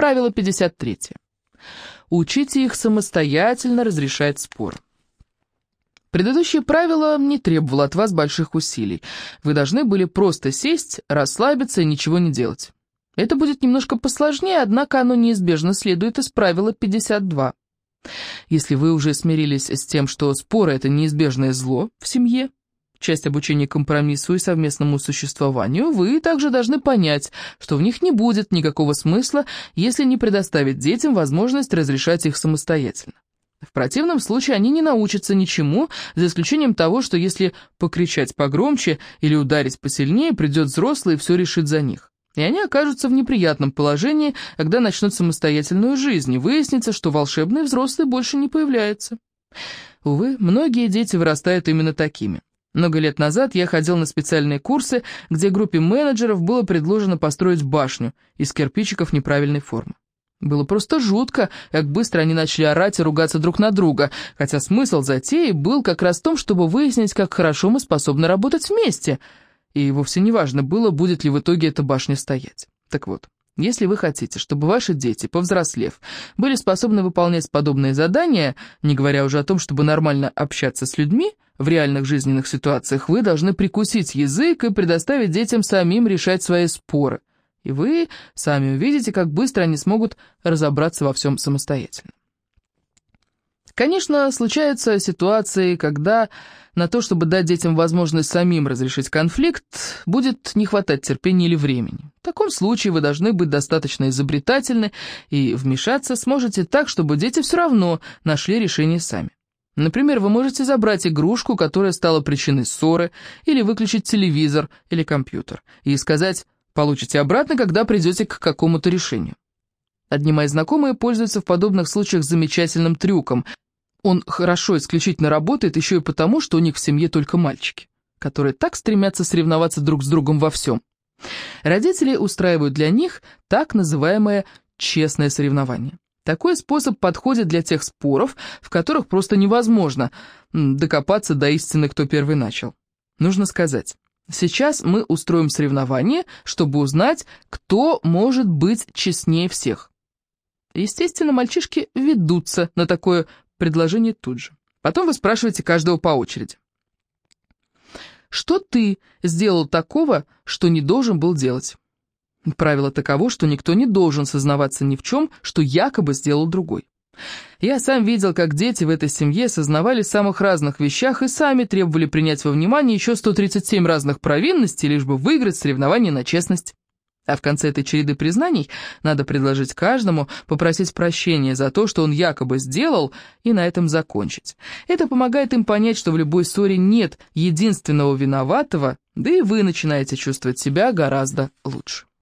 Правило 53. Учите их самостоятельно разрешать спор. Предыдущее правило не требовало от вас больших усилий. Вы должны были просто сесть, расслабиться и ничего не делать. Это будет немножко посложнее, однако оно неизбежно следует из правила 52. Если вы уже смирились с тем, что споры – это неизбежное зло в семье, часть обучения компромиссу и совместному существованию, вы также должны понять, что в них не будет никакого смысла, если не предоставить детям возможность разрешать их самостоятельно. В противном случае они не научатся ничему, за исключением того, что если покричать погромче или ударить посильнее, придет взрослый и все решит за них. И они окажутся в неприятном положении, когда начнут самостоятельную жизнь, и выяснится, что волшебный взрослый больше не появляется. Увы, многие дети вырастают именно такими. Много лет назад я ходил на специальные курсы, где группе менеджеров было предложено построить башню из кирпичиков неправильной формы. Было просто жутко, как быстро они начали орать и ругаться друг на друга, хотя смысл затеи был как раз в том, чтобы выяснить, как хорошо мы способны работать вместе. И вовсе не важно было, будет ли в итоге эта башня стоять. Так вот, если вы хотите, чтобы ваши дети, повзрослев, были способны выполнять подобные задания, не говоря уже о том, чтобы нормально общаться с людьми в реальных жизненных ситуациях, вы должны прикусить язык и предоставить детям самим решать свои споры и вы сами увидите, как быстро они смогут разобраться во всем самостоятельно. Конечно, случаются ситуации, когда на то, чтобы дать детям возможность самим разрешить конфликт, будет не хватать терпения или времени. В таком случае вы должны быть достаточно изобретательны и вмешаться сможете так, чтобы дети все равно нашли решение сами. Например, вы можете забрать игрушку, которая стала причиной ссоры, или выключить телевизор или компьютер, и сказать Получите обратно, когда придете к какому-то решению. Одни мои знакомые пользуются в подобных случаях замечательным трюком. Он хорошо исключительно работает еще и потому, что у них в семье только мальчики, которые так стремятся соревноваться друг с другом во всем. Родители устраивают для них так называемое «честное соревнование». Такой способ подходит для тех споров, в которых просто невозможно докопаться до истины, кто первый начал. Нужно сказать, Сейчас мы устроим соревнование, чтобы узнать, кто может быть честнее всех. Естественно, мальчишки ведутся на такое предложение тут же. Потом вы спрашиваете каждого по очереди. Что ты сделал такого, что не должен был делать? Правило таково, что никто не должен сознаваться ни в чем, что якобы сделал другой. Я сам видел, как дети в этой семье сознавались в самых разных вещах и сами требовали принять во внимание еще 137 разных провинностей, лишь бы выиграть соревнование на честность. А в конце этой череды признаний надо предложить каждому попросить прощения за то, что он якобы сделал, и на этом закончить. Это помогает им понять, что в любой ссоре нет единственного виноватого, да и вы начинаете чувствовать себя гораздо лучше.